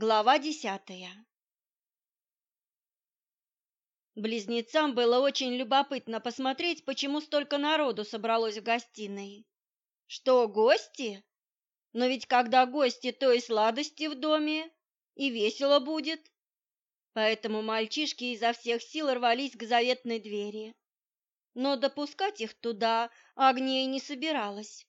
Глава десятая Близнецам было очень любопытно посмотреть, почему столько народу собралось в гостиной. Что, гости? Но ведь когда гости, то и сладости в доме, и весело будет. Поэтому мальчишки изо всех сил рвались к заветной двери. Но допускать их туда Агния не собиралась.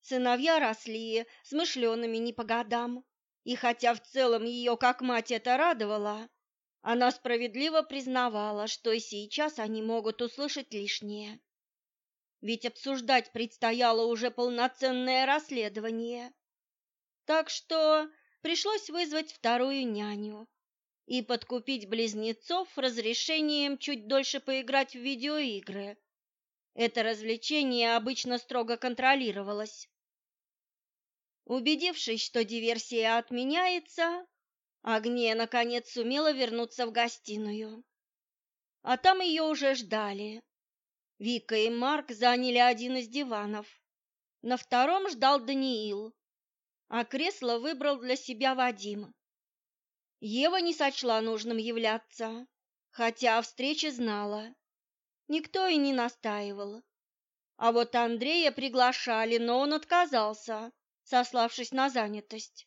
Сыновья росли, смышленными не по годам и хотя в целом ее как мать это радовало, она справедливо признавала, что и сейчас они могут услышать лишнее. Ведь обсуждать предстояло уже полноценное расследование. Так что пришлось вызвать вторую няню и подкупить близнецов разрешением чуть дольше поиграть в видеоигры. Это развлечение обычно строго контролировалось. Убедившись, что диверсия отменяется, Агния наконец сумела вернуться в гостиную. А там ее уже ждали. Вика и Марк заняли один из диванов. На втором ждал Даниил, а кресло выбрал для себя Вадим. Ева не сочла нужным являться, хотя о встрече знала. Никто и не настаивал. А вот Андрея приглашали, но он отказался сославшись на занятость.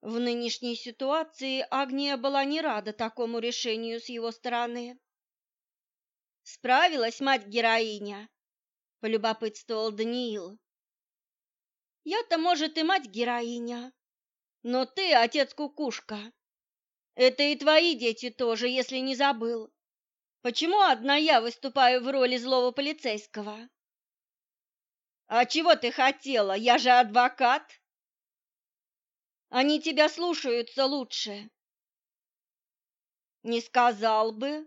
В нынешней ситуации Агния была не рада такому решению с его стороны. «Справилась мать-героиня», — полюбопытствовал Даниил. «Я-то, может, и мать-героиня, но ты отец-кукушка. Это и твои дети тоже, если не забыл. Почему одна я выступаю в роли злого полицейского?» «А чего ты хотела? Я же адвокат!» «Они тебя слушаются лучше!» «Не сказал бы.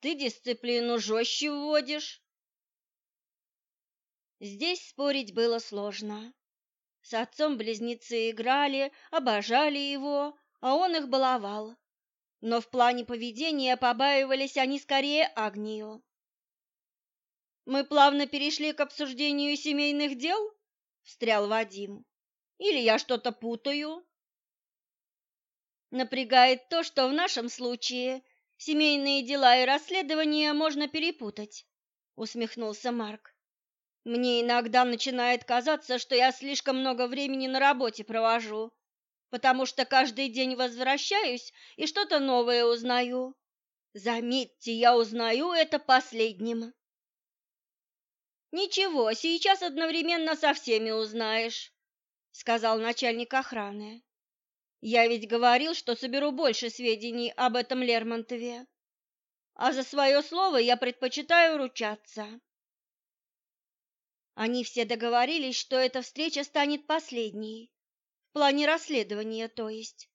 Ты дисциплину жестче вводишь!» Здесь спорить было сложно. С отцом близнецы играли, обожали его, а он их баловал. Но в плане поведения побаивались они скорее Агнию. Мы плавно перешли к обсуждению семейных дел? встрял Вадим. Или я что-то путаю? Напрягает то, что в нашем случае семейные дела и расследования можно перепутать, усмехнулся Марк. Мне иногда начинает казаться, что я слишком много времени на работе провожу, потому что каждый день возвращаюсь и что-то новое узнаю. Заметьте, я узнаю это последним. «Ничего, сейчас одновременно со всеми узнаешь», — сказал начальник охраны. «Я ведь говорил, что соберу больше сведений об этом Лермонтове, а за свое слово я предпочитаю ручаться». Они все договорились, что эта встреча станет последней, в плане расследования, то есть.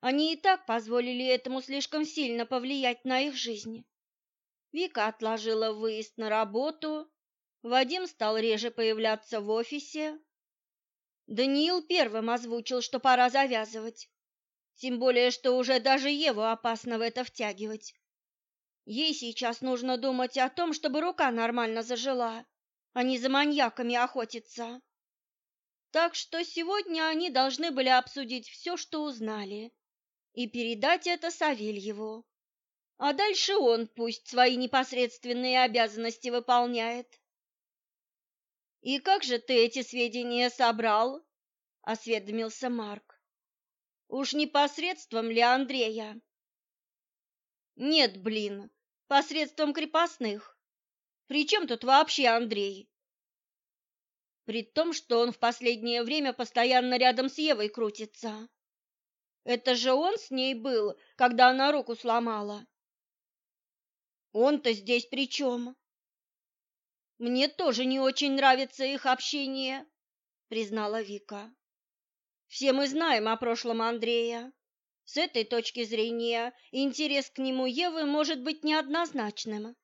Они и так позволили этому слишком сильно повлиять на их жизнь. Вика отложила выезд на работу Вадим стал реже появляться в офисе. Даниил первым озвучил, что пора завязывать. Тем более, что уже даже Еву опасно в это втягивать. Ей сейчас нужно думать о том, чтобы рука нормально зажила, а не за маньяками охотиться. Так что сегодня они должны были обсудить все, что узнали, и передать это Савельеву. А дальше он пусть свои непосредственные обязанности выполняет. «И как же ты эти сведения собрал?» — осведомился Марк. «Уж не посредством ли Андрея?» «Нет, блин, посредством крепостных. При чем тут вообще Андрей?» При том, что он в последнее время постоянно рядом с Евой крутится. Это же он с ней был, когда она руку сломала. Он-то здесь при чем? Мне тоже не очень нравится их общение, признала Вика. Все мы знаем о прошлом Андрея. С этой точки зрения интерес к нему Евы может быть неоднозначным.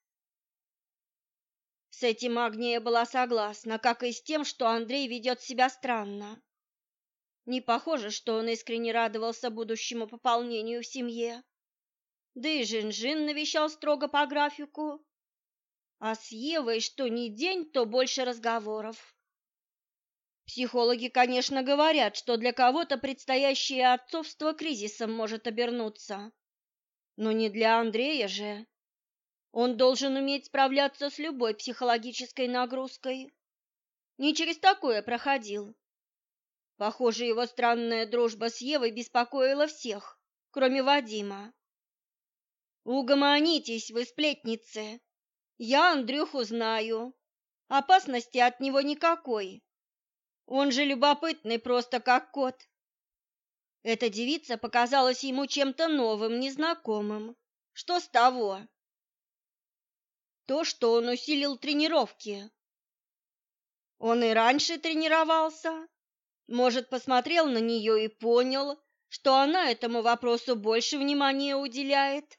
С этим Агния была согласна, как и с тем, что Андрей ведет себя странно. Не похоже, что он искренне радовался будущему пополнению в семье. Да и Жин-Жин навещал строго по графику, а с Евой что ни день, то больше разговоров. Психологи, конечно, говорят, что для кого-то предстоящее отцовство кризисом может обернуться. Но не для Андрея же. Он должен уметь справляться с любой психологической нагрузкой. Не через такое проходил. Похоже, его странная дружба с Евой беспокоила всех, кроме Вадима. «Угомонитесь, вы сплетницы!» Я Андрюху знаю. Опасности от него никакой. Он же любопытный просто как кот. Эта девица показалась ему чем-то новым, незнакомым. Что с того? То, что он усилил тренировки. Он и раньше тренировался. Может, посмотрел на нее и понял, что она этому вопросу больше внимания уделяет.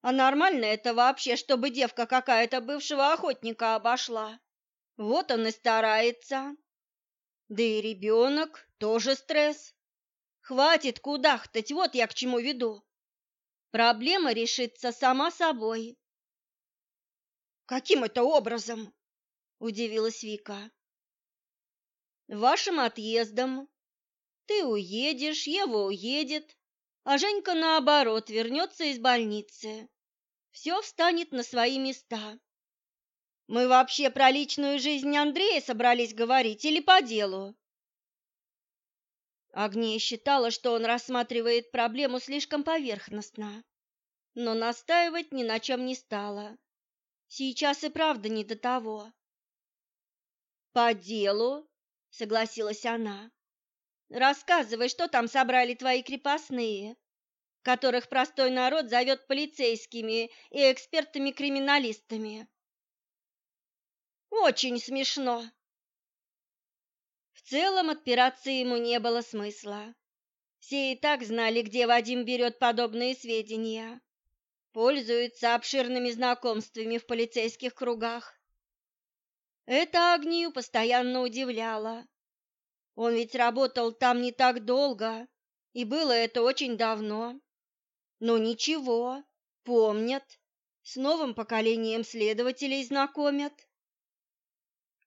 А нормально это вообще, чтобы девка какая-то бывшего охотника обошла. Вот он и старается. Да и ребенок тоже стресс. Хватит кудахтать, вот я к чему веду. Проблема решится сама собой. Каким это образом? Удивилась Вика. Вашим отъездом. Ты уедешь, Ева уедет, а Женька, наоборот, вернется из больницы. Все встанет на свои места. Мы вообще про личную жизнь Андрея собрались говорить или по делу? Агния считала, что он рассматривает проблему слишком поверхностно, но настаивать ни на чем не стала. Сейчас и правда не до того. По делу, согласилась она. Рассказывай, что там собрали твои крепостные, которых простой народ зовет полицейскими и экспертами-криминалистами. Очень смешно. В целом отпираться ему не было смысла. Все и так знали, где Вадим берет подобные сведения. Пользуется обширными знакомствами в полицейских кругах. Это Агнию постоянно удивляло. Он ведь работал там не так долго, и было это очень давно. Но ничего, помнят, с новым поколением следователей знакомят.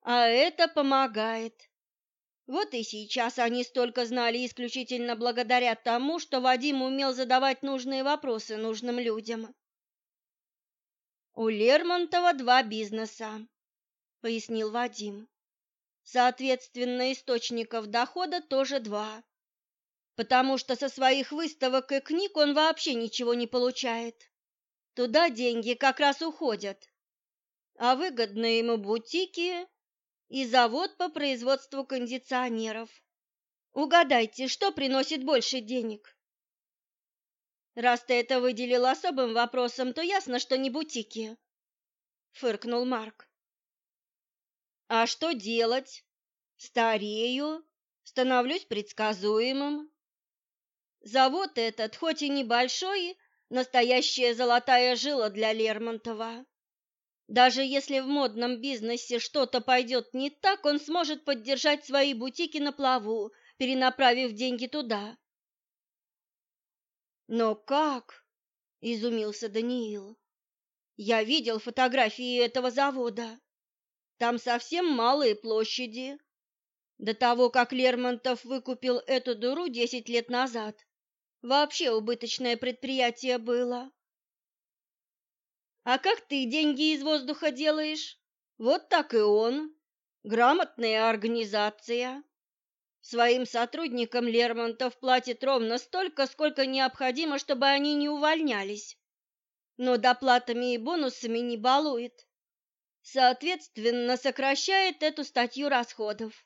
А это помогает. Вот и сейчас они столько знали исключительно благодаря тому, что Вадим умел задавать нужные вопросы нужным людям. У Лермонтова два бизнеса, пояснил Вадим. Соответственно, источников дохода тоже два, потому что со своих выставок и книг он вообще ничего не получает. Туда деньги как раз уходят, а выгодные ему бутики и завод по производству кондиционеров. Угадайте, что приносит больше денег? Раз ты это выделил особым вопросом, то ясно, что не бутики, фыркнул Марк. А что делать? Старею, становлюсь предсказуемым. Завод этот, хоть и небольшой, настоящая золотая жила для Лермонтова. Даже если в модном бизнесе что-то пойдет не так, он сможет поддержать свои бутики на плаву, перенаправив деньги туда. Но как? изумился Даниил. Я видел фотографии этого завода. Там совсем малые площади. До того, как Лермонтов выкупил эту дуру десять лет назад, вообще убыточное предприятие было. А как ты деньги из воздуха делаешь? Вот так и он. Грамотная организация. Своим сотрудникам Лермонтов платит ровно столько, сколько необходимо, чтобы они не увольнялись. Но доплатами и бонусами не балует. Соответственно, сокращает эту статью расходов.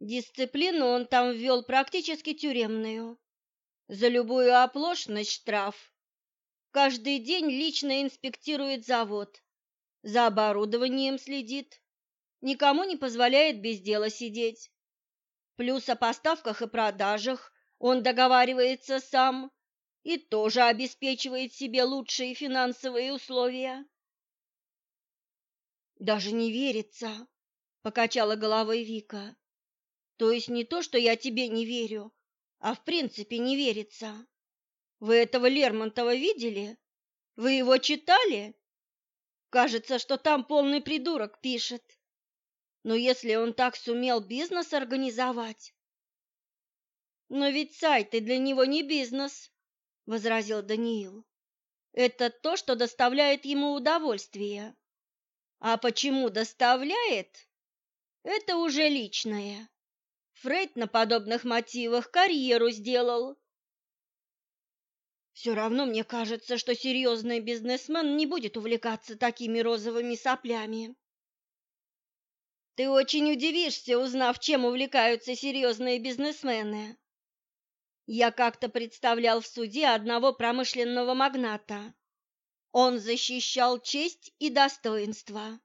Дисциплину он там ввел практически тюремную. За любую оплошность штраф. Каждый день лично инспектирует завод. За оборудованием следит. Никому не позволяет без дела сидеть. Плюс о поставках и продажах он договаривается сам и тоже обеспечивает себе лучшие финансовые условия. Даже не верится, покачала головой Вика. То есть не то, что я тебе не верю, а в принципе не верится. Вы этого Лермонтова видели? Вы его читали? Кажется, что там полный придурок пишет. Но если он так сумел бизнес организовать... Но ведь сайты для него не бизнес, возразил Даниил. Это то, что доставляет ему удовольствие. А почему доставляет? Это уже личное. Фрейд на подобных мотивах карьеру сделал. Все равно мне кажется, что серьезный бизнесмен не будет увлекаться такими розовыми соплями. Ты очень удивишься, узнав, чем увлекаются серьезные бизнесмены. Я как-то представлял в суде одного промышленного магната, он защищал честь и достоинство,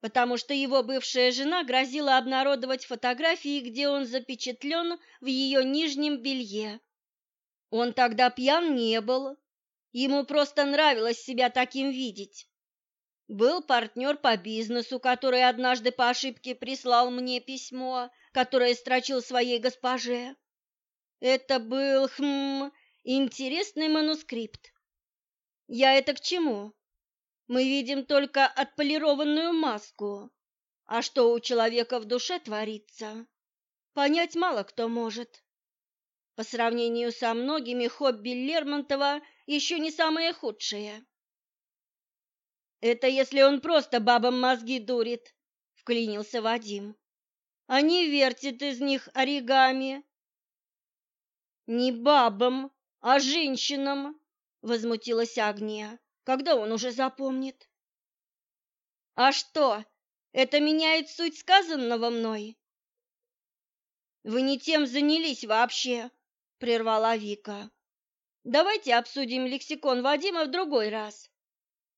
потому что его бывшая жена грозила обнародовать фотографии, где он запечатлен в ее нижнем белье. Он тогда пьян не был, ему просто нравилось себя таким видеть. Был партнер по бизнесу, который однажды по ошибке прислал мне письмо, которое строчил своей госпоже. Это был, хм, интересный манускрипт. Я это к чему? Мы видим только отполированную маску. А что у человека в душе творится, понять мало кто может. По сравнению со многими хобби Лермонтова еще не самое худшее. Это если он просто бабам мозги дурит, вклинился Вадим. Они вертят из них оригами. Не бабам, а женщинам, возмутилась Агния. Когда он уже запомнит? А что? Это меняет суть сказанного мной. Вы не тем занялись вообще, прервала Вика. Давайте обсудим лексикон Вадима в другой раз.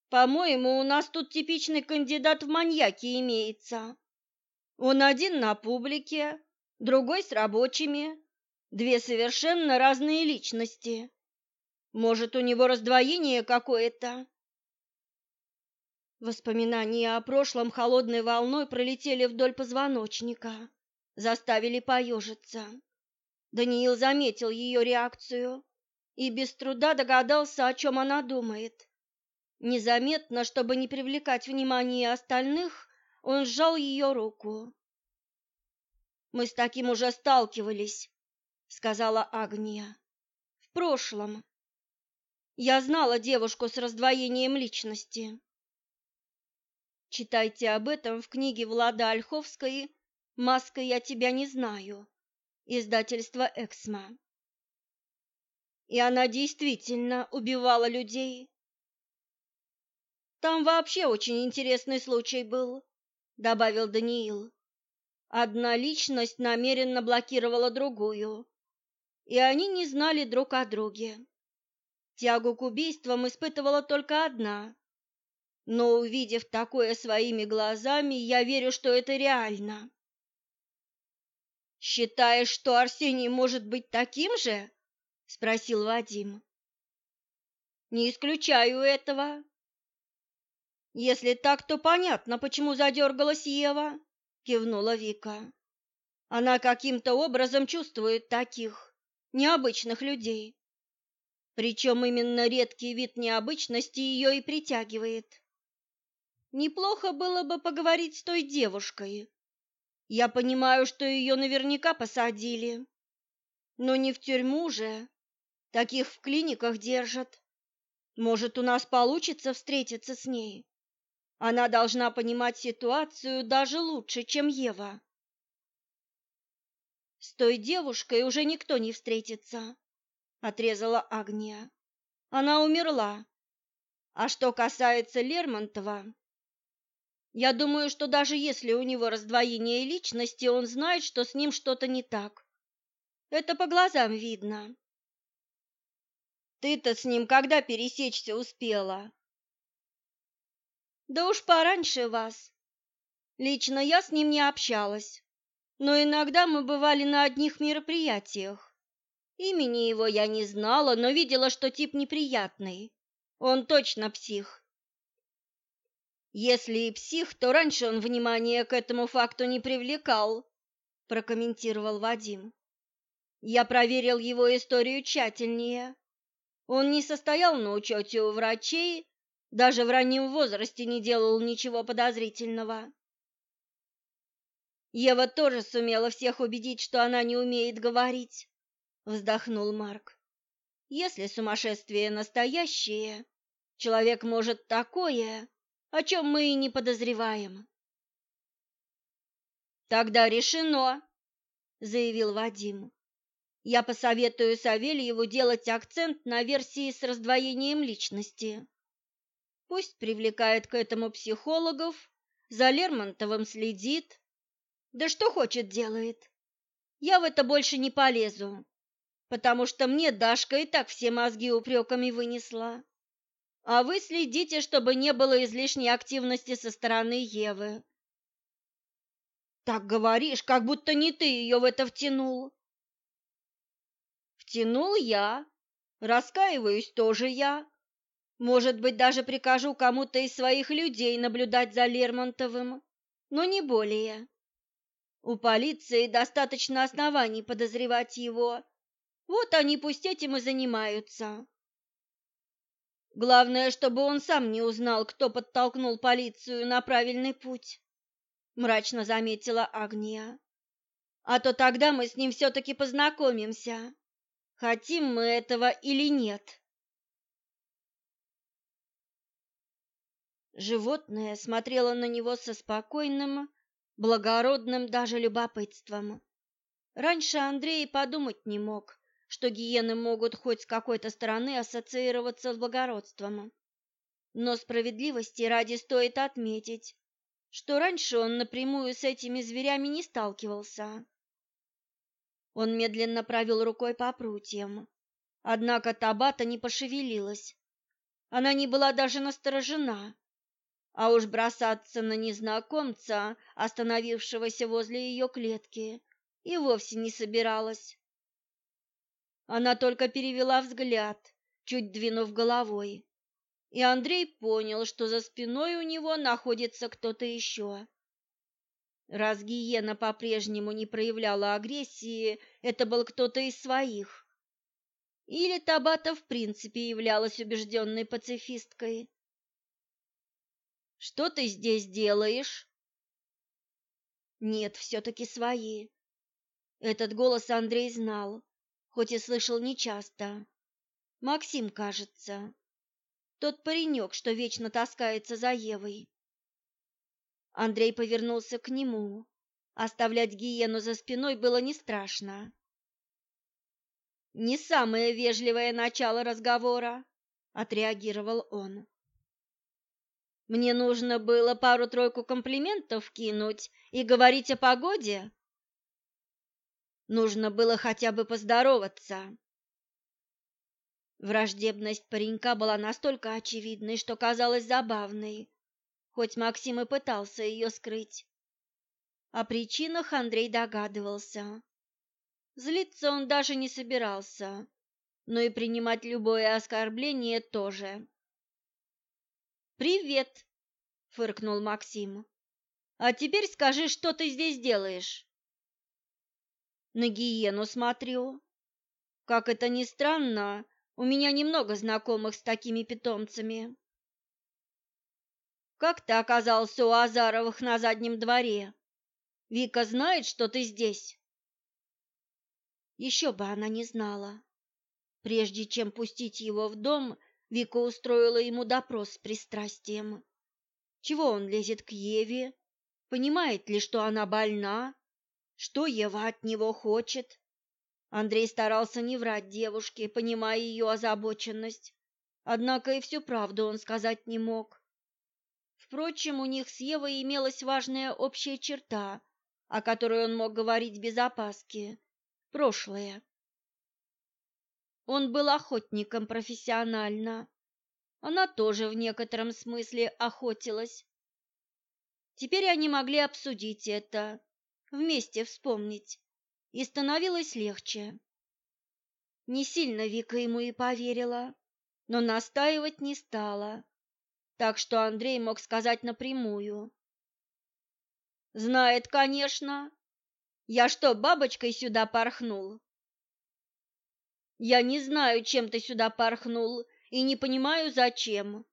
По-моему, у нас тут типичный кандидат в маньяки имеется. Он один на публике, другой с рабочими, две совершенно разные личности. Может, у него раздвоение какое-то? Воспоминания о прошлом холодной волной пролетели вдоль позвоночника, заставили поежиться. Даниил заметил ее реакцию и без труда догадался, о чем она думает. Незаметно, чтобы не привлекать внимание остальных, он сжал ее руку. «Мы с таким уже сталкивались», — сказала Агния. «В прошлом, я знала девушку с раздвоением личности. Читайте об этом в книге Влада Ольховской «Маска, я тебя не знаю» издательство Эксмо. И она действительно убивала людей. Там вообще очень интересный случай был, добавил Даниил. Одна личность намеренно блокировала другую, и они не знали друг о друге. Тягу к убийствам испытывала только одна. Но, увидев такое своими глазами, я верю, что это реально. «Считаешь, что Арсений может быть таким же?» — спросил Вадим. «Не исключаю этого». «Если так, то понятно, почему задергалась Ева», — кивнула Вика. «Она каким-то образом чувствует таких, необычных людей». Причем именно редкий вид необычности ее и притягивает. Неплохо было бы поговорить с той девушкой. Я понимаю, что ее наверняка посадили. Но не в тюрьму же. Таких в клиниках держат. Может, у нас получится встретиться с ней. Она должна понимать ситуацию даже лучше, чем Ева. С той девушкой уже никто не встретится отрезала Агния. Она умерла. А что касается Лермонтова, я думаю, что даже если у него раздвоение личности, он знает, что с ним что-то не так. Это по глазам видно. Ты-то с ним когда пересечься успела? Да уж пораньше вас. Лично я с ним не общалась, но иногда мы бывали на одних мероприятиях. Имени его я не знала, но видела, что тип неприятный. Он точно псих. Если и псих, то раньше он внимания к этому факту не привлекал, прокомментировал Вадим. Я проверил его историю тщательнее. Он не состоял на учете у врачей, даже в раннем возрасте не делал ничего подозрительного. Ева тоже сумела всех убедить, что она не умеет говорить вздохнул Марк. Если сумасшествие настоящее, человек может такое, о чем мы и не подозреваем. Тогда решено, заявил Вадим. Я посоветую Савельеву делать акцент на версии с раздвоением личности. Пусть привлекает к этому психологов, за Лермонтовым следит. Да что хочет делает. Я в это больше не полезу потому что мне Дашка и так все мозги упреками вынесла. А вы следите, чтобы не было излишней активности со стороны Евы. Так говоришь, как будто не ты ее в это втянул. Втянул я. Раскаиваюсь тоже я. Может быть, даже прикажу кому-то из своих людей наблюдать за Лермонтовым, но не более. У полиции достаточно оснований подозревать его, вот они пусть этим и занимаются. Главное, чтобы он сам не узнал, кто подтолкнул полицию на правильный путь, мрачно заметила Агния. А то тогда мы с ним все-таки познакомимся. Хотим мы этого или нет. Животное смотрело на него со спокойным, благородным даже любопытством. Раньше Андрей подумать не мог, что гиены могут хоть с какой-то стороны ассоциироваться с благородством. Но справедливости ради стоит отметить, что раньше он напрямую с этими зверями не сталкивался. Он медленно провел рукой по прутьям. Однако Табата не пошевелилась. Она не была даже насторожена. А уж бросаться на незнакомца, остановившегося возле ее клетки, и вовсе не собиралась. Она только перевела взгляд, чуть двинув головой. И Андрей понял, что за спиной у него находится кто-то еще. Раз Гиена по-прежнему не проявляла агрессии, это был кто-то из своих. Или Табата в принципе являлась убежденной пацифисткой. «Что ты здесь делаешь?» «Нет, все-таки свои». Этот голос Андрей знал хоть и слышал нечасто. Максим, кажется. Тот паренек, что вечно таскается за Евой. Андрей повернулся к нему. Оставлять гиену за спиной было не страшно. «Не самое вежливое начало разговора», — отреагировал он. «Мне нужно было пару-тройку комплиментов кинуть и говорить о погоде, Нужно было хотя бы поздороваться. Враждебность паренька была настолько очевидной, что казалась забавной, хоть Максим и пытался ее скрыть. О причинах Андрей догадывался. Злиться он даже не собирался, но и принимать любое оскорбление тоже. «Привет!» — фыркнул Максим. «А теперь скажи, что ты здесь делаешь?» На но смотрю. Как это ни странно, у меня немного знакомых с такими питомцами. Как ты оказался у Азаровых на заднем дворе? Вика знает, что ты здесь? Еще бы она не знала. Прежде чем пустить его в дом, Вика устроила ему допрос с пристрастием. Чего он лезет к Еве? Понимает ли, что она больна? Что Ева от него хочет? Андрей старался не врать девушке, понимая ее озабоченность. Однако и всю правду он сказать не мог. Впрочем, у них с Евой имелась важная общая черта, о которой он мог говорить без опаски – прошлое. Он был охотником профессионально. Она тоже в некотором смысле охотилась. Теперь они могли обсудить это, вместе вспомнить, и становилось легче. Не сильно Вика ему и поверила, но настаивать не стала, так что Андрей мог сказать напрямую. «Знает, конечно. Я что, бабочкой сюда порхнул?» «Я не знаю, чем ты сюда порхнул, и не понимаю, зачем.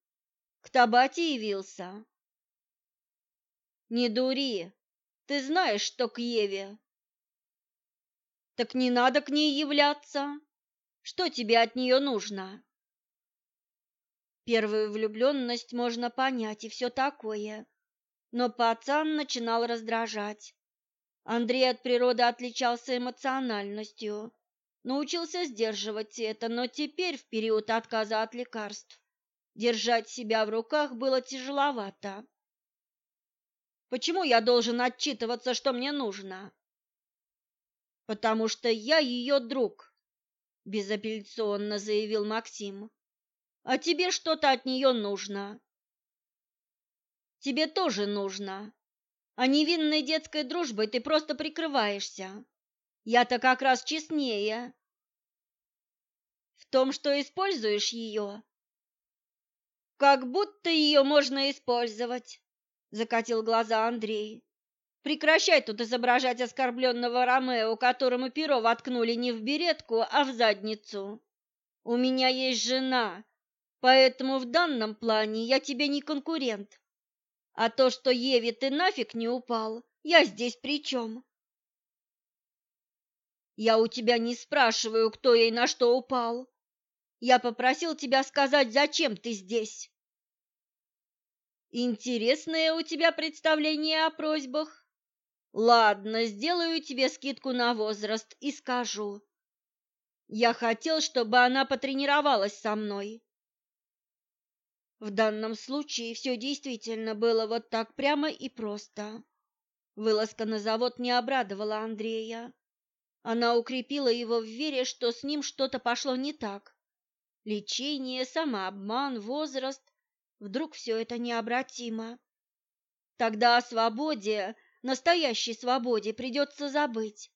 К Табате явился». «Не дури!» Ты знаешь, что к Еве. Так не надо к ней являться. Что тебе от нее нужно? Первую влюбленность можно понять и все такое. Но пацан начинал раздражать. Андрей от природы отличался эмоциональностью. Научился сдерживать это, но теперь, в период отказа от лекарств, держать себя в руках было тяжеловато. Почему я должен отчитываться, что мне нужно? Потому что я ее друг, безапелляционно заявил Максим. А тебе что-то от нее нужно. Тебе тоже нужно. А невинной детской дружбой ты просто прикрываешься. Я-то как раз честнее. В том, что используешь ее. Как будто ее можно использовать закатил глаза Андрей. Прекращай тут изображать оскорбленного Ромео, которому перо воткнули не в беретку, а в задницу. У меня есть жена, поэтому в данном плане я тебе не конкурент. А то, что Еве ты нафиг не упал, я здесь при чем? Я у тебя не спрашиваю, кто ей на что упал. Я попросил тебя сказать, зачем ты здесь. Интересное у тебя представление о просьбах. Ладно, сделаю тебе скидку на возраст и скажу. Я хотел, чтобы она потренировалась со мной. В данном случае все действительно было вот так прямо и просто. Вылазка на завод не обрадовала Андрея. Она укрепила его в вере, что с ним что-то пошло не так. Лечение, самообман, возраст Вдруг все это необратимо. Тогда о свободе, настоящей свободе, придется забыть.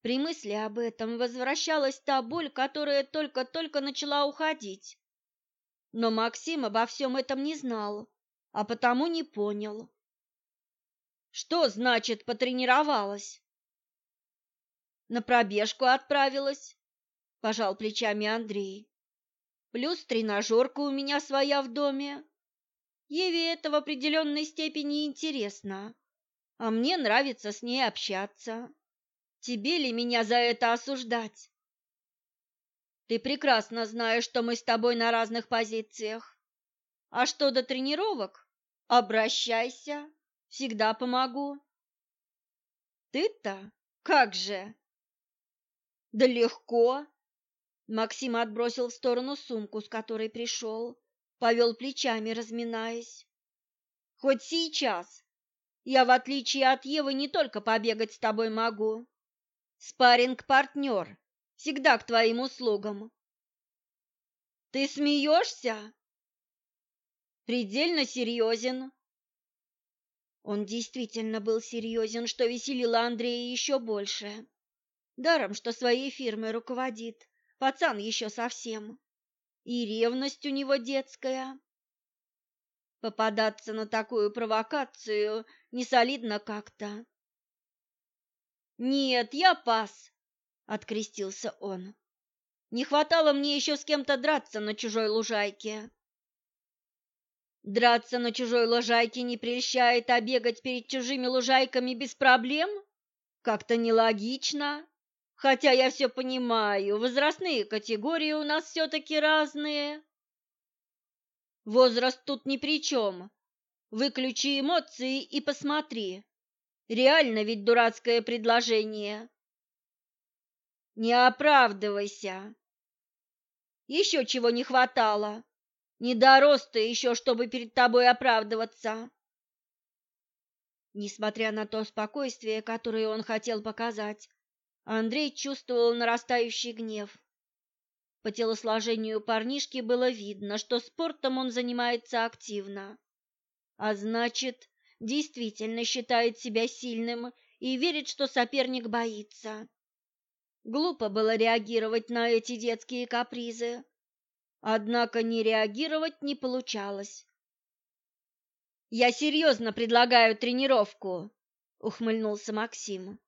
При мысли об этом возвращалась та боль, которая только-только начала уходить. Но Максим обо всем этом не знал, а потому не понял. Что значит потренировалась? На пробежку отправилась, пожал плечами Андрей плюс тренажерка у меня своя в доме. Еве это в определенной степени интересно, а мне нравится с ней общаться. Тебе ли меня за это осуждать? Ты прекрасно знаешь, что мы с тобой на разных позициях. А что до тренировок? Обращайся, всегда помогу. Ты-то? Как же? Да легко. Максим отбросил в сторону сумку, с которой пришел, повел плечами, разминаясь. «Хоть сейчас. Я, в отличие от Евы, не только побегать с тобой могу. Спарринг-партнер, всегда к твоим услугам». «Ты смеешься?» «Предельно серьезен». Он действительно был серьезен, что веселило Андрея еще больше. Даром, что своей фирмой руководит. Пацан еще совсем. И ревность у него детская. Попадаться на такую провокацию не солидно как-то. Нет, я пас, открестился он. Не хватало мне еще с кем-то драться на чужой лужайке. Драться на чужой лужайке не прельщает, а бегать перед чужими лужайками без проблем? Как-то нелогично. Хотя я все понимаю, возрастные категории у нас все-таки разные. Возраст тут ни при чем. Выключи эмоции и посмотри. Реально ведь дурацкое предложение. Не оправдывайся. Еще чего не хватало. Не дорос ты еще, чтобы перед тобой оправдываться. Несмотря на то спокойствие, которое он хотел показать, Андрей чувствовал нарастающий гнев. По телосложению парнишки было видно, что спортом он занимается активно. А значит, действительно считает себя сильным и верит, что соперник боится. Глупо было реагировать на эти детские капризы. Однако не реагировать не получалось. «Я серьезно предлагаю тренировку», — ухмыльнулся Максим.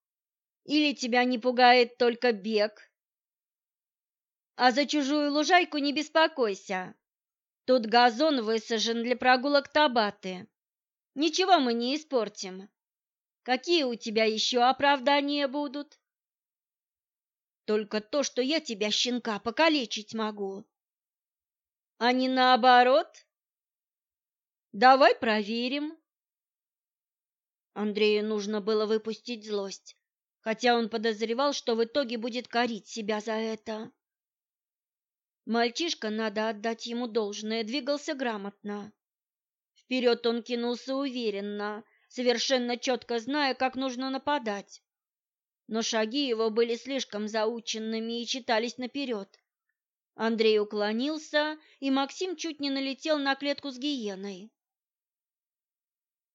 Или тебя не пугает только бег? А за чужую лужайку не беспокойся. Тут газон высажен для прогулок табаты. Ничего мы не испортим. Какие у тебя еще оправдания будут? Только то, что я тебя, щенка, покалечить могу. А не наоборот? Давай проверим. Андрею нужно было выпустить злость хотя он подозревал, что в итоге будет корить себя за это. Мальчишка, надо отдать ему должное, двигался грамотно. Вперед он кинулся уверенно, совершенно четко зная, как нужно нападать. Но шаги его были слишком заученными и читались наперед. Андрей уклонился, и Максим чуть не налетел на клетку с гиеной.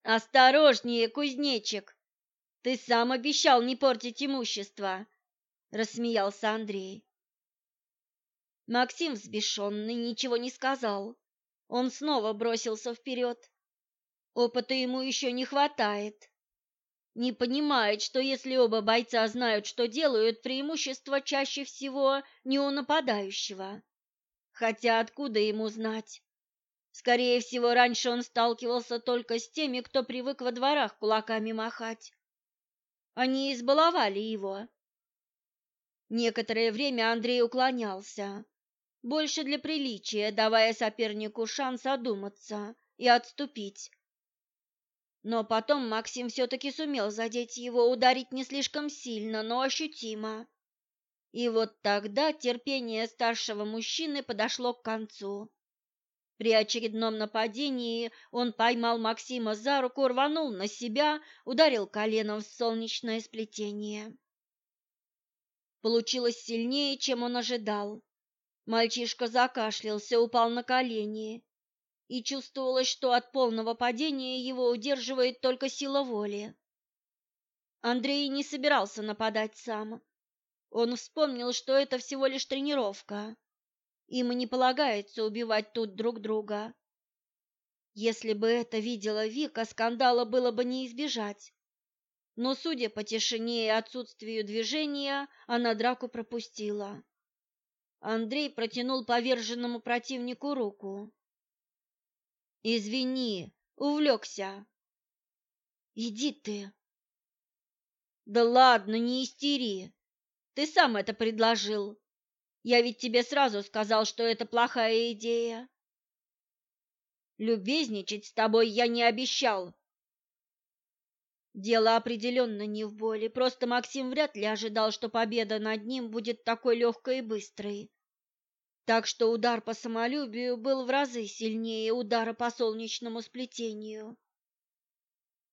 «Осторожнее, кузнечик!» Ты сам обещал не портить имущество, рассмеялся Андрей. Максим взбешенный ничего не сказал. Он снова бросился вперед. Опыта ему еще не хватает. Не понимает, что если оба бойца знают, что делают, преимущество чаще всего не у нападающего. Хотя откуда ему знать? Скорее всего, раньше он сталкивался только с теми, кто привык во дворах кулаками махать. Они избаловали его. Некоторое время Андрей уклонялся, больше для приличия, давая сопернику шанс одуматься и отступить. Но потом Максим все-таки сумел задеть его, ударить не слишком сильно, но ощутимо. И вот тогда терпение старшего мужчины подошло к концу. При очередном нападении он поймал Максима за руку, рванул на себя, ударил коленом в солнечное сплетение. Получилось сильнее, чем он ожидал. Мальчишка закашлялся, упал на колени, и чувствовалось, что от полного падения его удерживает только сила воли. Андрей не собирался нападать сам. Он вспомнил, что это всего лишь тренировка им не полагается убивать тут друг друга. Если бы это видела Вика, скандала было бы не избежать. Но, судя по тишине и отсутствию движения, она драку пропустила. Андрей протянул поверженному противнику руку. «Извини, увлекся». «Иди ты». «Да ладно, не истери. Ты сам это предложил. Я ведь тебе сразу сказал, что это плохая идея. Любезничать с тобой я не обещал. Дело определенно не в боли, просто Максим вряд ли ожидал, что победа над ним будет такой легкой и быстрой. Так что удар по самолюбию был в разы сильнее удара по солнечному сплетению.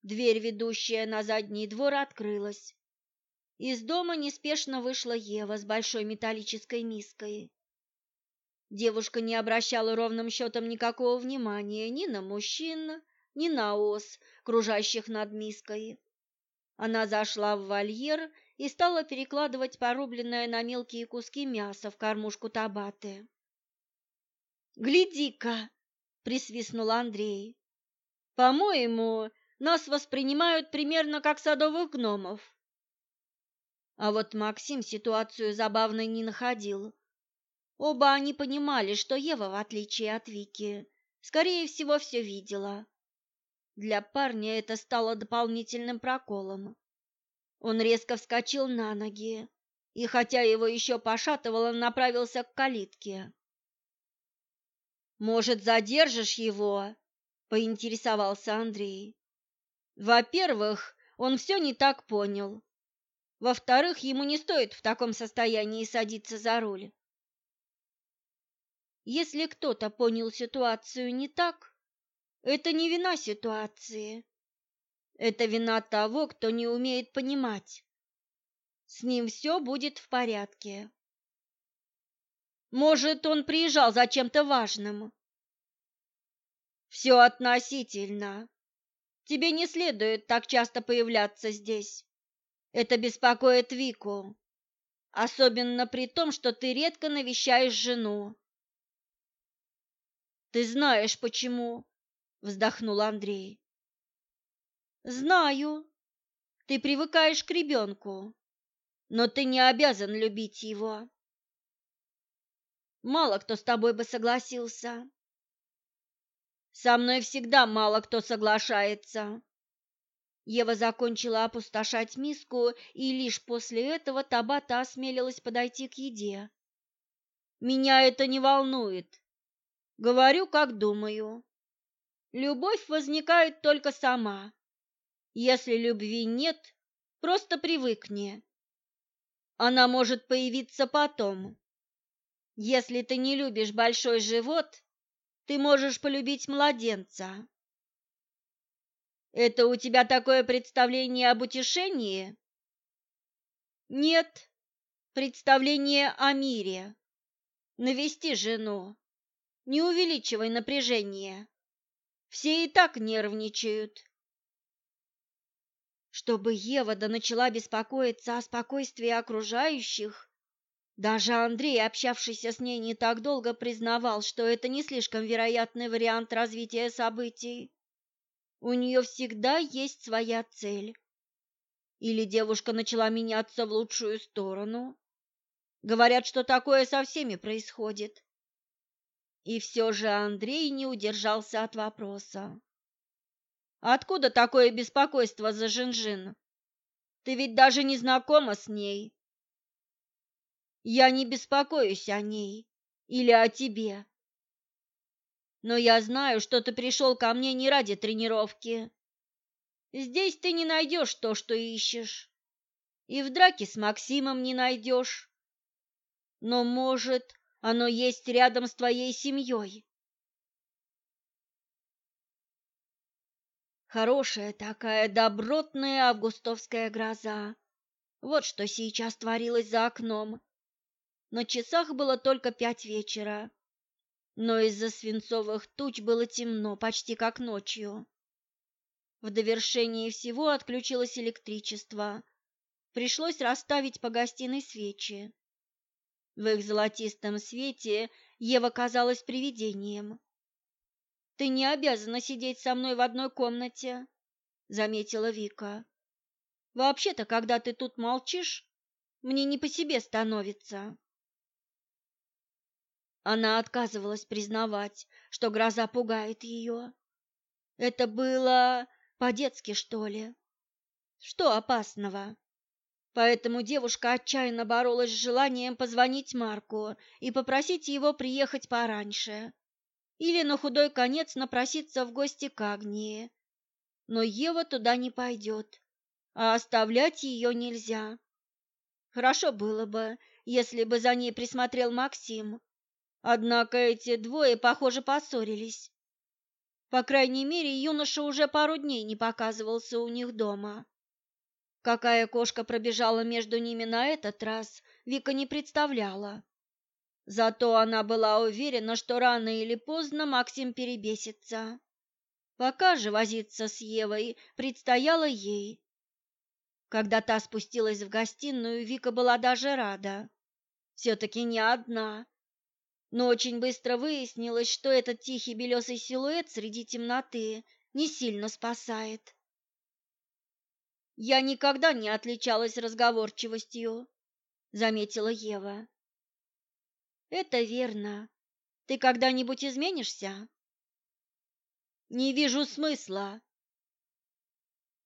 Дверь, ведущая на задний двор, открылась. Из дома неспешно вышла Ева с большой металлической миской. Девушка не обращала ровным счетом никакого внимания ни на мужчин, ни на ос, кружащих над миской. Она зашла в вольер и стала перекладывать порубленное на мелкие куски мясо в кормушку табаты. «Гляди-ка!» — присвистнул Андрей. «По-моему, нас воспринимают примерно как садовых гномов. А вот Максим ситуацию забавной не находил. Оба они понимали, что Ева, в отличие от Вики, скорее всего, все видела. Для парня это стало дополнительным проколом. Он резко вскочил на ноги и, хотя его еще пошатывало, направился к калитке. «Может, задержишь его?» – поинтересовался Андрей. «Во-первых, он все не так понял. Во-вторых, ему не стоит в таком состоянии садиться за руль. Если кто-то понял ситуацию не так, это не вина ситуации. Это вина того, кто не умеет понимать. С ним все будет в порядке. Может, он приезжал за чем-то важным. Все относительно. Тебе не следует так часто появляться здесь. Это беспокоит Вику, особенно при том, что ты редко навещаешь жену. Ты знаешь почему, вздохнул Андрей. Знаю. Ты привыкаешь к ребенку, но ты не обязан любить его. Мало кто с тобой бы согласился. Со мной всегда мало кто соглашается, Ева закончила опустошать миску и лишь после этого Табата осмелилась подойти к еде. «Меня это не волнует. Говорю, как думаю. Любовь возникает только сама. Если любви нет, просто привыкни. Она может появиться потом. Если ты не любишь большой живот, ты можешь полюбить младенца. Это у тебя такое представление об утешении? Нет, представление о мире. Навести жену. Не увеличивай напряжение. Все и так нервничают. Чтобы Евода начала беспокоиться о спокойствии окружающих, даже Андрей, общавшийся с ней не так долго, признавал, что это не слишком вероятный вариант развития событий. У нее всегда есть своя цель. Или девушка начала меняться в лучшую сторону. Говорят, что такое со всеми происходит. И все же Андрей не удержался от вопроса. Откуда такое беспокойство за Жинжин? Ты ведь даже не знакома с ней. Я не беспокоюсь о ней или о тебе но я знаю, что ты пришел ко мне не ради тренировки. Здесь ты не найдешь то, что ищешь, и в драке с Максимом не найдешь. Но, может, оно есть рядом с твоей семьей. Хорошая такая добротная августовская гроза. Вот что сейчас творилось за окном. На часах было только пять вечера но из-за свинцовых туч было темно почти как ночью. В довершении всего отключилось электричество. Пришлось расставить по гостиной свечи. В их золотистом свете Ева казалась привидением. «Ты не обязана сидеть со мной в одной комнате», — заметила Вика. «Вообще-то, когда ты тут молчишь, мне не по себе становится». Она отказывалась признавать, что гроза пугает ее. Это было по-детски, что ли? Что опасного? Поэтому девушка отчаянно боролась с желанием позвонить Марку и попросить его приехать пораньше. Или на худой конец напроситься в гости к Агнии. Но Ева туда не пойдет, а оставлять ее нельзя. Хорошо было бы, если бы за ней присмотрел Максим, Однако эти двое, похоже, поссорились. По крайней мере, юноша уже пару дней не показывался у них дома. Какая кошка пробежала между ними на этот раз, Вика не представляла. Зато она была уверена, что рано или поздно Максим перебесится. Пока же возиться с Евой предстояло ей. Когда та спустилась в гостиную, Вика была даже рада. Все-таки не одна но очень быстро выяснилось, что этот тихий белесый силуэт среди темноты не сильно спасает. «Я никогда не отличалась разговорчивостью», — заметила Ева. «Это верно. Ты когда-нибудь изменишься?» «Не вижу смысла».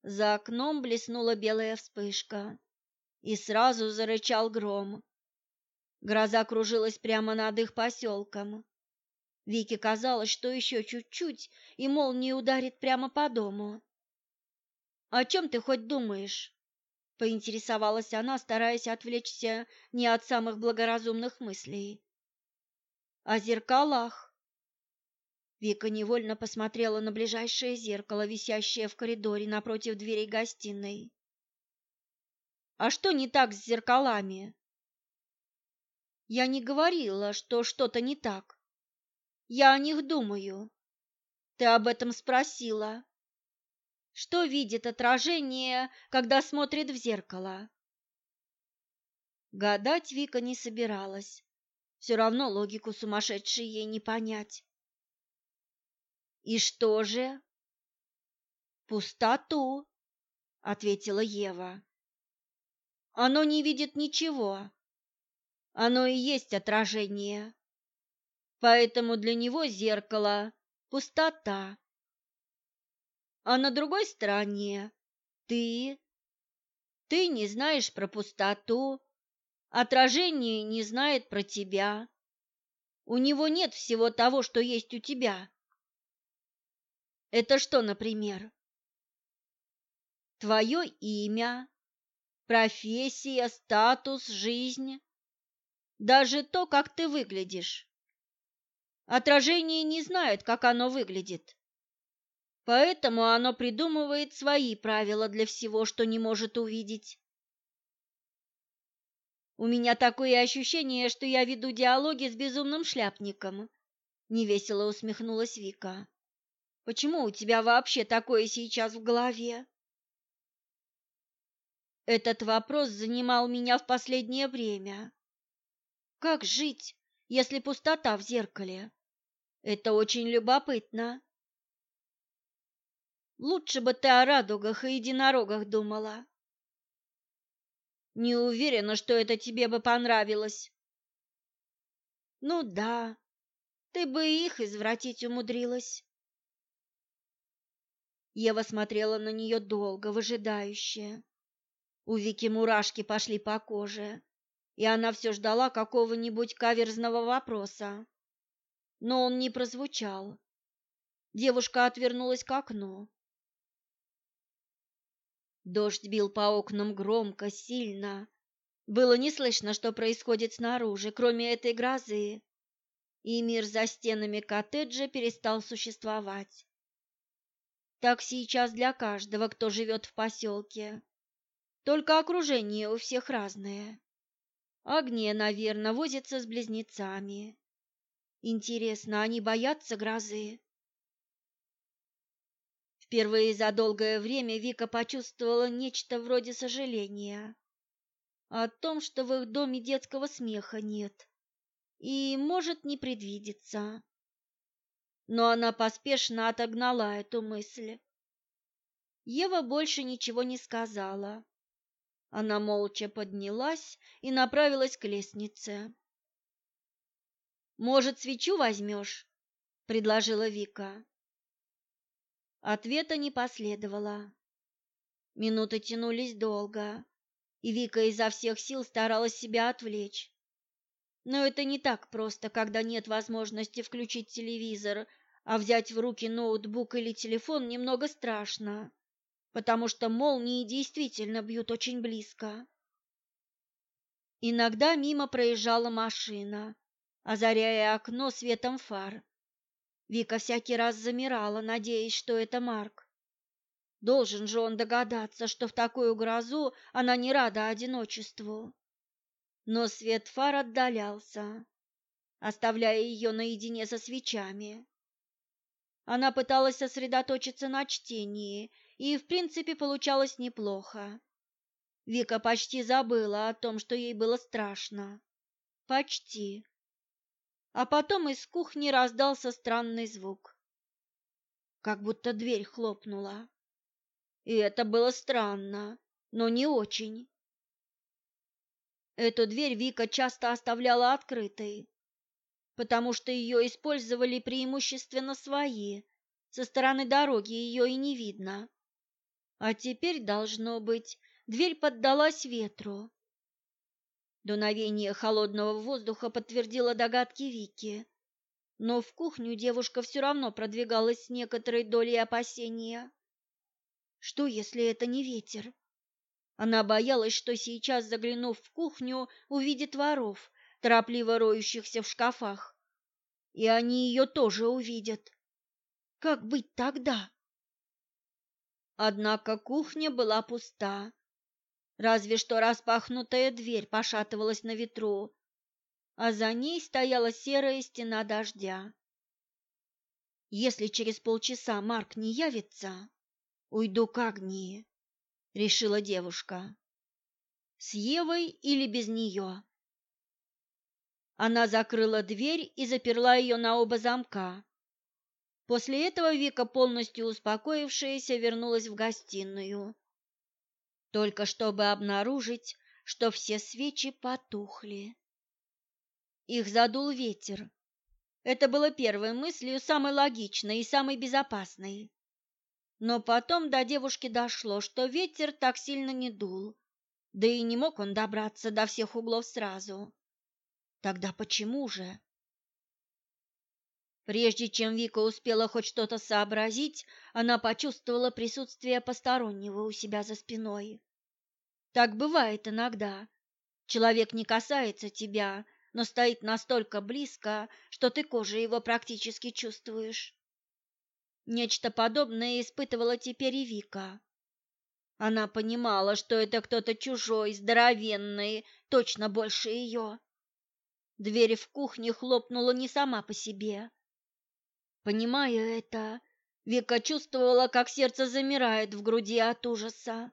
За окном блеснула белая вспышка, и сразу зарычал гром. Гроза кружилась прямо над их поселком. Вике казалось, что еще чуть-чуть, и молния ударит прямо по дому. «О чем ты хоть думаешь?» — поинтересовалась она, стараясь отвлечься не от самых благоразумных мыслей. «О зеркалах». Вика невольно посмотрела на ближайшее зеркало, висящее в коридоре напротив двери гостиной. «А что не так с зеркалами?» Я не говорила, что что-то не так. Я о них думаю. Ты об этом спросила. Что видит отражение, когда смотрит в зеркало? Гадать Вика не собиралась. Все равно логику сумасшедшей ей не понять. И что же? Пустоту, ответила Ева. Оно не видит ничего. Оно и есть отражение. Поэтому для него зеркало – пустота. А на другой стороне – ты. Ты не знаешь про пустоту, отражение не знает про тебя. У него нет всего того, что есть у тебя. Это что, например? Твое имя, профессия, статус, жизнь. Даже то, как ты выглядишь. Отражение не знает, как оно выглядит. Поэтому оно придумывает свои правила для всего, что не может увидеть. У меня такое ощущение, что я веду диалоги с безумным шляпником, невесело усмехнулась Вика. Почему у тебя вообще такое сейчас в голове? Этот вопрос занимал меня в последнее время. Как жить, если пустота в зеркале? Это очень любопытно. Лучше бы ты о радугах и единорогах думала. Не уверена, что это тебе бы понравилось. Ну да, ты бы их извратить умудрилась. Ева смотрела на нее долго, выжидающе. У Вики мурашки пошли по коже и она все ждала какого-нибудь каверзного вопроса. Но он не прозвучал. Девушка отвернулась к окну. Дождь бил по окнам громко, сильно. Было не слышно, что происходит снаружи, кроме этой грозы. И мир за стенами коттеджа перестал существовать. Так сейчас для каждого, кто живет в поселке. Только окружение у всех разное. Агния, наверное, возится с близнецами. Интересно, они боятся грозы? Впервые за долгое время Вика почувствовала нечто вроде сожаления о том, что в их доме детского смеха нет и может не предвидеться. Но она поспешно отогнала эту мысль. Ева больше ничего не сказала, она молча поднялась и направилась к лестнице. «Может, свечу возьмешь?» – предложила Вика. Ответа не последовало. Минуты тянулись долго, и Вика изо всех сил старалась себя отвлечь. Но это не так просто, когда нет возможности включить телевизор, а взять в руки ноутбук или телефон немного страшно потому что молнии действительно бьют очень близко. Иногда мимо проезжала машина, озаряя окно светом фар. Вика всякий раз замирала, надеясь, что это Марк. Должен же он догадаться, что в такую грозу она не рада одиночеству. Но свет фар отдалялся, оставляя ее наедине со свечами. Она пыталась сосредоточиться на чтении и, в принципе, получалось неплохо. Вика почти забыла о том, что ей было страшно. Почти. А потом из кухни раздался странный звук. Как будто дверь хлопнула. И это было странно, но не очень. Эту дверь Вика часто оставляла открытой, потому что ее использовали преимущественно свои, со стороны дороги ее и не видно. А теперь, должно быть, дверь поддалась ветру. Дуновение холодного воздуха подтвердило догадки Вики, но в кухню девушка все равно продвигалась с некоторой долей опасения. Что, если это не ветер? Она боялась, что сейчас, заглянув в кухню, увидит воров, торопливо роющихся в шкафах. И они ее тоже увидят. Как быть тогда? Однако кухня была пуста. Разве что распахнутая дверь пошатывалась на ветру, а за ней стояла серая стена дождя. «Если через полчаса Марк не явится, уйду к огни», — решила девушка. «С Евой или без нее?» Она закрыла дверь и заперла ее на оба замка После этого Вика, полностью успокоившаяся, вернулась в гостиную, только чтобы обнаружить, что все свечи потухли. Их задул ветер. Это было первой мыслью, самой логичной и самой безопасной. Но потом до девушки дошло, что ветер так сильно не дул, да и не мог он добраться до всех углов сразу. Тогда почему же? Прежде чем Вика успела хоть что-то сообразить, она почувствовала присутствие постороннего у себя за спиной. Так бывает иногда. Человек не касается тебя, но стоит настолько близко, что ты кожей его практически чувствуешь. Нечто подобное испытывала теперь и Вика. Она понимала, что это кто-то чужой, здоровенный, точно больше ее. Дверь в кухне хлопнула не сама по себе. Понимая это, Вика чувствовала, как сердце замирает в груди от ужаса.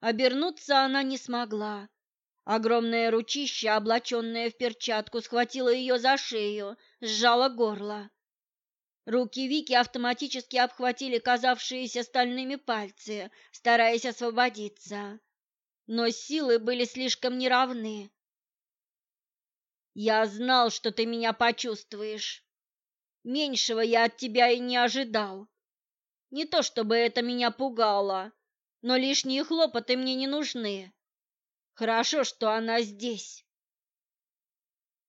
Обернуться она не смогла. Огромное ручище, облаченное в перчатку, схватило ее за шею, сжало горло. Руки Вики автоматически обхватили казавшиеся стальными пальцы, стараясь освободиться. Но силы были слишком неравны. «Я знал, что ты меня почувствуешь!» Меньшего я от тебя и не ожидал. Не то чтобы это меня пугало, но лишние хлопоты мне не нужны. Хорошо, что она здесь.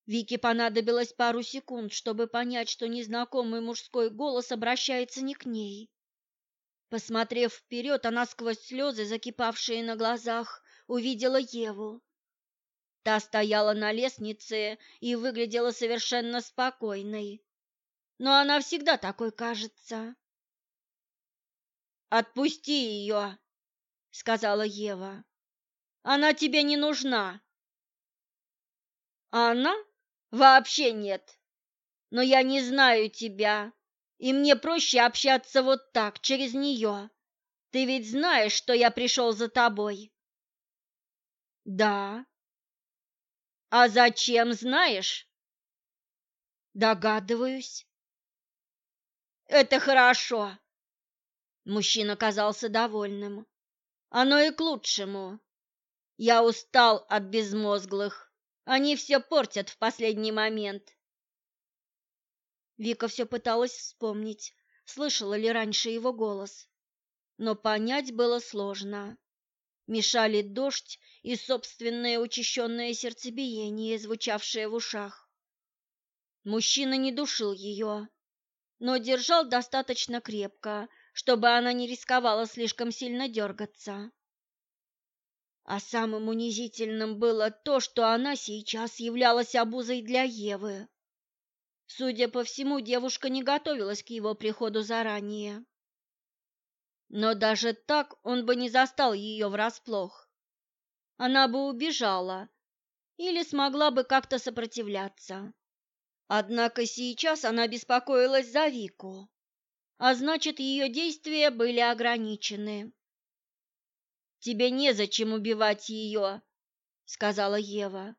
Вике понадобилось пару секунд, чтобы понять, что незнакомый мужской голос обращается не к ней. Посмотрев вперед, она сквозь слезы, закипавшие на глазах, увидела Еву. Та стояла на лестнице и выглядела совершенно спокойной но она всегда такой кажется. «Отпусти ее!» — сказала Ева. «Она тебе не нужна!» «А она? Вообще нет! Но я не знаю тебя, и мне проще общаться вот так, через нее. Ты ведь знаешь, что я пришел за тобой?» «Да». «А зачем, знаешь?» «Догадываюсь». Это хорошо. Мужчина казался довольным. Оно и к лучшему. Я устал от безмозглых. Они все портят в последний момент. Вика все пыталась вспомнить, слышала ли раньше его голос. Но понять было сложно. Мешали дождь и собственное учащенное сердцебиение, звучавшее в ушах. Мужчина не душил ее, но держал достаточно крепко, чтобы она не рисковала слишком сильно дергаться. А самым унизительным было то, что она сейчас являлась обузой для Евы. Судя по всему, девушка не готовилась к его приходу заранее. Но даже так он бы не застал ее врасплох. Она бы убежала или смогла бы как-то сопротивляться. Однако сейчас она беспокоилась за Вику, а значит, ее действия были ограничены. «Тебе незачем убивать ее», — сказала Ева.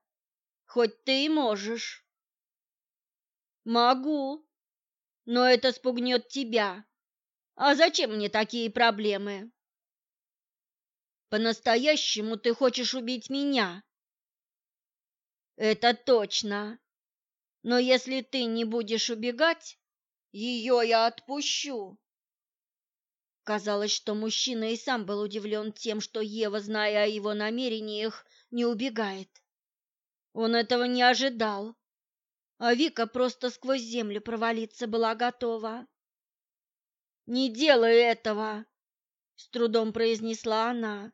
«Хоть ты и можешь». «Могу, но это спугнет тебя. А зачем мне такие проблемы?» «По-настоящему ты хочешь убить меня?» «Это точно», но если ты не будешь убегать, ее я отпущу. Казалось, что мужчина и сам был удивлен тем, что Ева, зная о его намерениях, не убегает. Он этого не ожидал. А Вика просто сквозь землю провалиться была готова. «Не делай этого!» — с трудом произнесла она.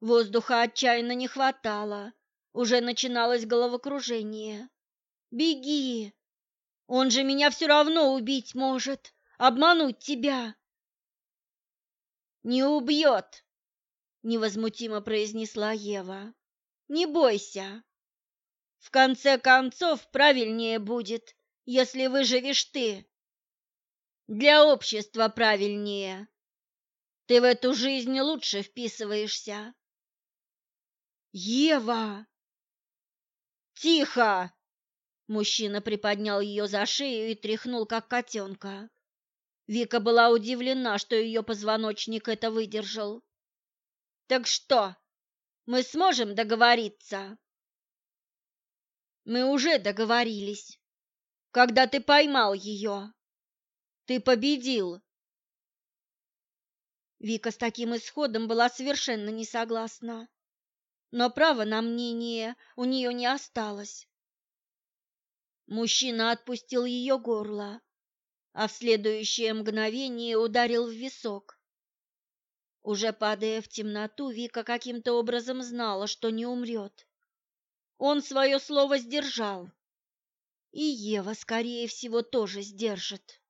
Воздуха отчаянно не хватало, уже начиналось головокружение. Беги! Он же меня все равно убить может, обмануть тебя!» «Не убьет!» — невозмутимо произнесла Ева. «Не бойся! В конце концов, правильнее будет, если выживешь ты. Для общества правильнее. Ты в эту жизнь лучше вписываешься». «Ева!» «Тихо!» Мужчина приподнял ее за шею и тряхнул, как котенка. Вика была удивлена, что ее позвоночник это выдержал. «Так что, мы сможем договориться?» «Мы уже договорились. Когда ты поймал ее, ты победил». Вика с таким исходом была совершенно не согласна. Но права на мнение у нее не осталось. Мужчина отпустил ее горло, а в следующее мгновение ударил в висок. Уже падая в темноту, Вика каким-то образом знала, что не умрет. Он свое слово сдержал. И Ева, скорее всего, тоже сдержит.